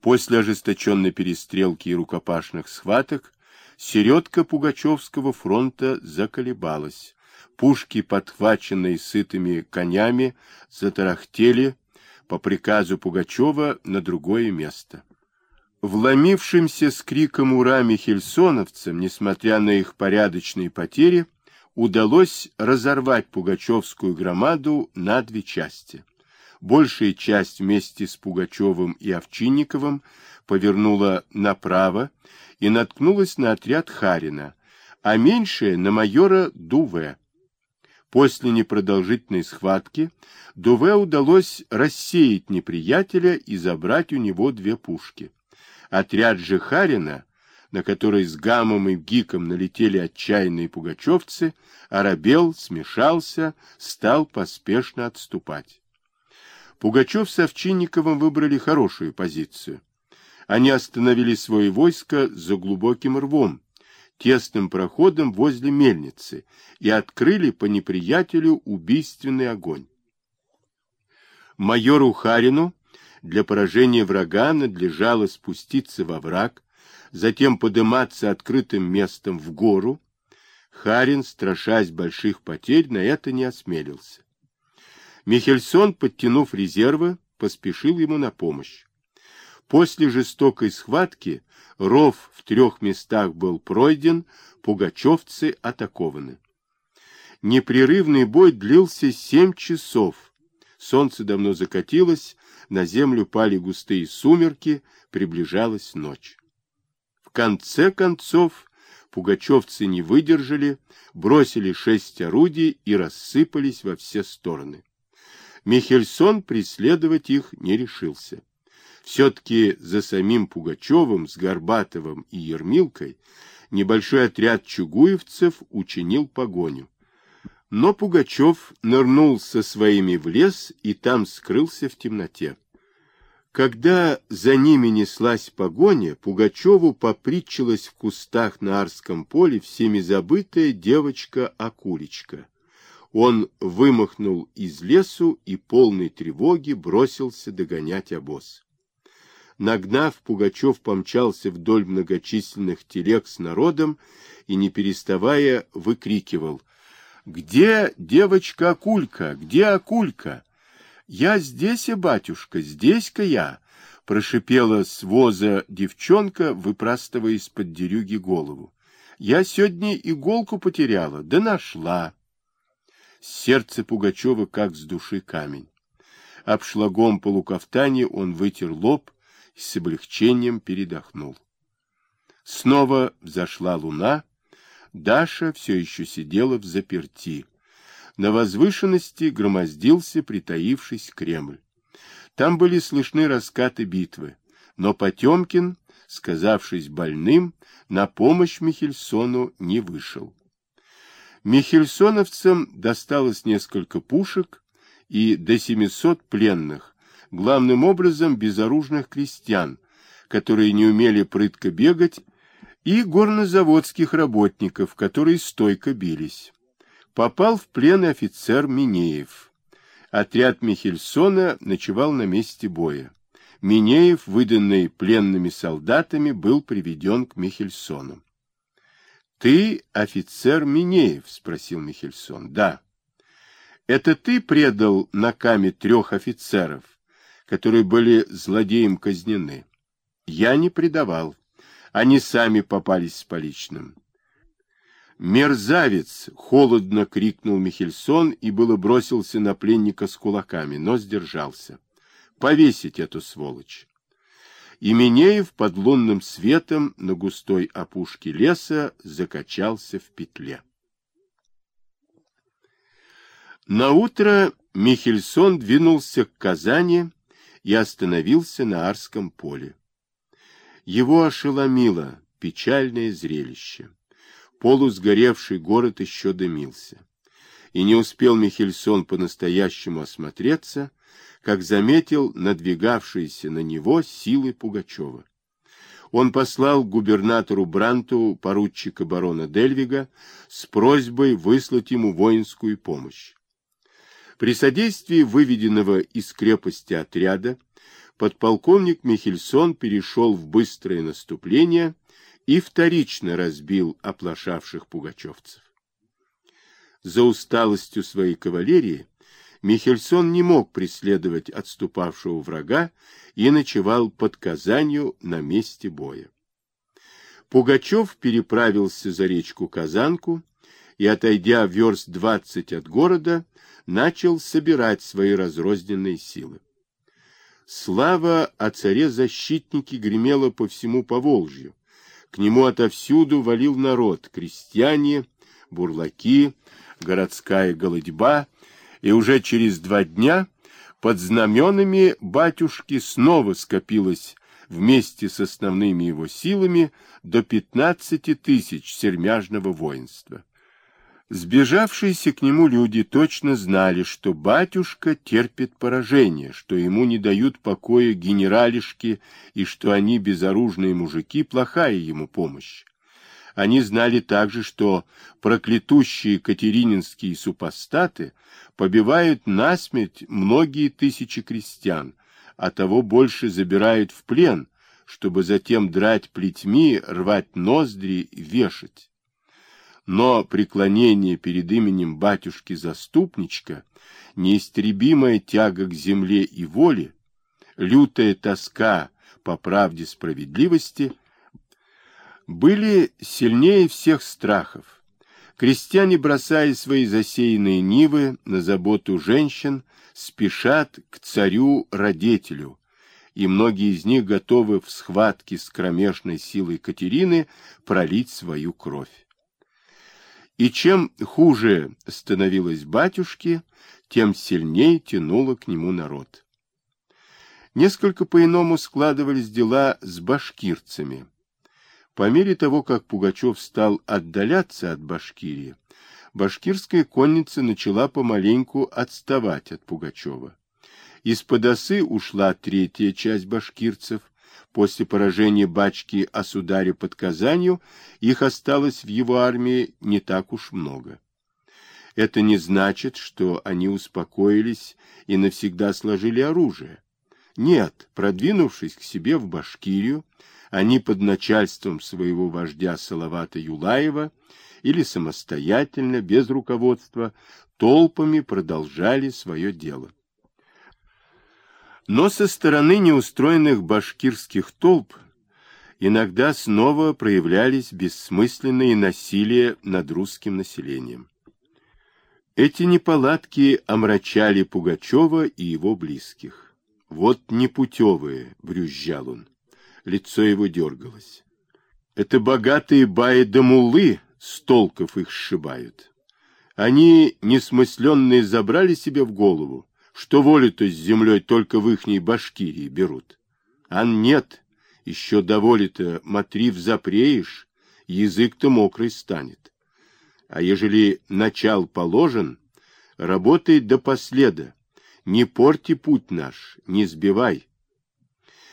После ожесточенной перестрелки и рукопашных схваток середка Пугачевского фронта заколебалась. Пушки, подхваченные сытыми конями, затарахтели по приказу Пугачева на другое место. Вломившимся с криком «Ура!» михельсоновцам, несмотря на их порядочные потери, удалось разорвать Пугачевскую громаду на две части. Большая часть вместе с Пугачевым и Овчинниковым повернула направо и наткнулась на отряд Харина, а меньшая — на майора Дуве. После непродолжительной схватки Дуве удалось рассеять неприятеля и забрать у него две пушки. Отряд же Харина, на который с Гамом и Гиком налетели отчаянные пугачевцы, оробел, смешался, стал поспешно отступать. Пугачев с Овчинниковым выбрали хорошую позицию. Они остановили свое войско за глубоким рвом, тесным проходом возле мельницы и открыли по неприятелю убийственный огонь. Майору Харину для поражения врага надлежало спуститься во враг, затем подниматься открытым местом в гору. Харин, страшась больших потерь, на это не осмелился. Михельсон, подтянув резервы, поспешил ему на помощь. После жестокой схватки ров в трех местах был пройден, пугачевцы атакованы. Непрерывный бой длился семь часов. Солнце давно закатилось, на землю пали густые сумерки, приближалась ночь. В конце концов пугачевцы не выдержали, бросили шесть орудий и рассыпались во все стороны. Михельсон преследовать их не решился. Все-таки за самим Пугачевым с Горбатовым и Ермилкой небольшой отряд чугуевцев учинил погоню. Но Пугачев нырнул со своими в лес и там скрылся в темноте. Когда за ними неслась погоня, Пугачеву попритчилась в кустах на Арском поле всеми забытая девочка-акулечка. Он вымахнул из лесу и полной тревоги бросился догонять обоз. Нагнав, Пугачев помчался вдоль многочисленных телег с народом и, не переставая, выкрикивал «Где девочка Акулька? Где Акулька?» «Я здесь, и батюшка, здесь-ка я!» — прошипела с воза девчонка, выпрастывая из-под дерюги голову. «Я сегодня иголку потеряла, да нашла!» Сердце Пугачева как с души камень. Обшлагом полукафтане он вытер лоб и с облегчением передохнул. Снова взошла луна. Даша все еще сидела в заперти. На возвышенности громоздился притаившись Кремль. Там были слышны раскаты битвы, но Потемкин, сказавшись больным, на помощь Михельсону не вышел. Михельсоновцам досталось несколько пушек и до 700 пленных, главным образом безоружных крестьян, которые не умели прытко бегать, и горнозаводских работников, которые стойко бились. Попал в плен офицер Минеев. Отряд Михельсона ночевал на месте боя. Минеев, выданный пленными солдатами, был приведен к Михельсону. — Ты офицер Минеев? — спросил Михельсон. — Да. — Это ты предал на каме трех офицеров, которые были злодеем казнены. Я не предавал. Они сами попались с поличным. «Мерзавец!» — холодно крикнул Михельсон и было бросился на пленника с кулаками, но сдержался. «Повесить эту сволочь!» И Минеев под лунным светом на густой опушке леса закачался в петле. Наутро Михельсон двинулся к Казани и остановился на Арском поле. Его ошеломило печальное зрелище. Полусгоревший город еще дымился. И не успел Михельсон по-настоящему осмотреться, как заметил надвигавшиеся на него силы Пугачева. Он послал губернатору Бранту поручика барона Дельвига с просьбой выслать ему воинскую помощь. При содействии выведенного из крепости отряда подполковник Михельсон перешел в быстрое наступление и вторично разбил оплошавших пугачевцев. За усталостью своей кавалерии Михельсон не мог преследовать отступавшего врага и ночевал под Казанью на месте боя. Пугачев переправился за речку Казанку и, отойдя верст двадцать от города, начал собирать свои разрозненные силы. Слава о царе-защитнике гремела по всему Поволжью. К нему отовсюду валил народ, крестьяне, бурлаки, городская голодьба, и уже через два дня под знаменами батюшки снова скопилось вместе с основными его силами до пятнадцати тысяч сермяжного воинства. Сбежавшиеся к нему люди точно знали, что батюшка терпит поражение, что ему не дают покоя генералишки и что они, безоружные мужики, плохая ему помощь. Они знали также, что проклятущие катерининские супостаты побивают насмерть многие тысячи крестьян, а того больше забирают в плен, чтобы затем драть плетьми, рвать ноздри, вешать. Но преклонение перед именем батюшки-заступничка, неистребимая тяга к земле и воле, лютая тоска по правде справедливости были сильнее всех страхов. Крестьяне, бросая свои засеянные нивы на заботу женщин, спешат к царю-родителю, и многие из них готовы в схватке с кромешной силой Катерины пролить свою кровь. И чем хуже становилось батюшке, тем сильнее тянуло к нему народ. Несколько по-иному складывались дела с башкирцами. По мере того, как Пугачев стал отдаляться от Башкирии, башкирская конница начала помаленьку отставать от Пугачева. Из-под осы ушла третья часть башкирцев, После поражения Бачки о сударе под Казанью их осталось в его армии не так уж много. Это не значит, что они успокоились и навсегда сложили оружие. Нет, продвинувшись к себе в Башкирию, они под начальством своего вождя Салавата Юлаева или самостоятельно, без руководства, толпами продолжали свое дело. Но со стороны неустроенных башкирских толп иногда снова проявлялись бессмысленные насилия над русским населением. Эти неполадки омрачали Пугачева и его близких. «Вот непутевые», — брюзжал он. Лицо его дергалось. «Это богатые баи да мулы с толков их сшибают. Они, несмысленные, забрали себе в голову, что волю-то с землей только в ихней Башкирии берут. А нет, еще до воли-то матрив запреешь, язык-то мокрый станет. А ежели начал положен, работай до последа, не порти путь наш, не сбивай.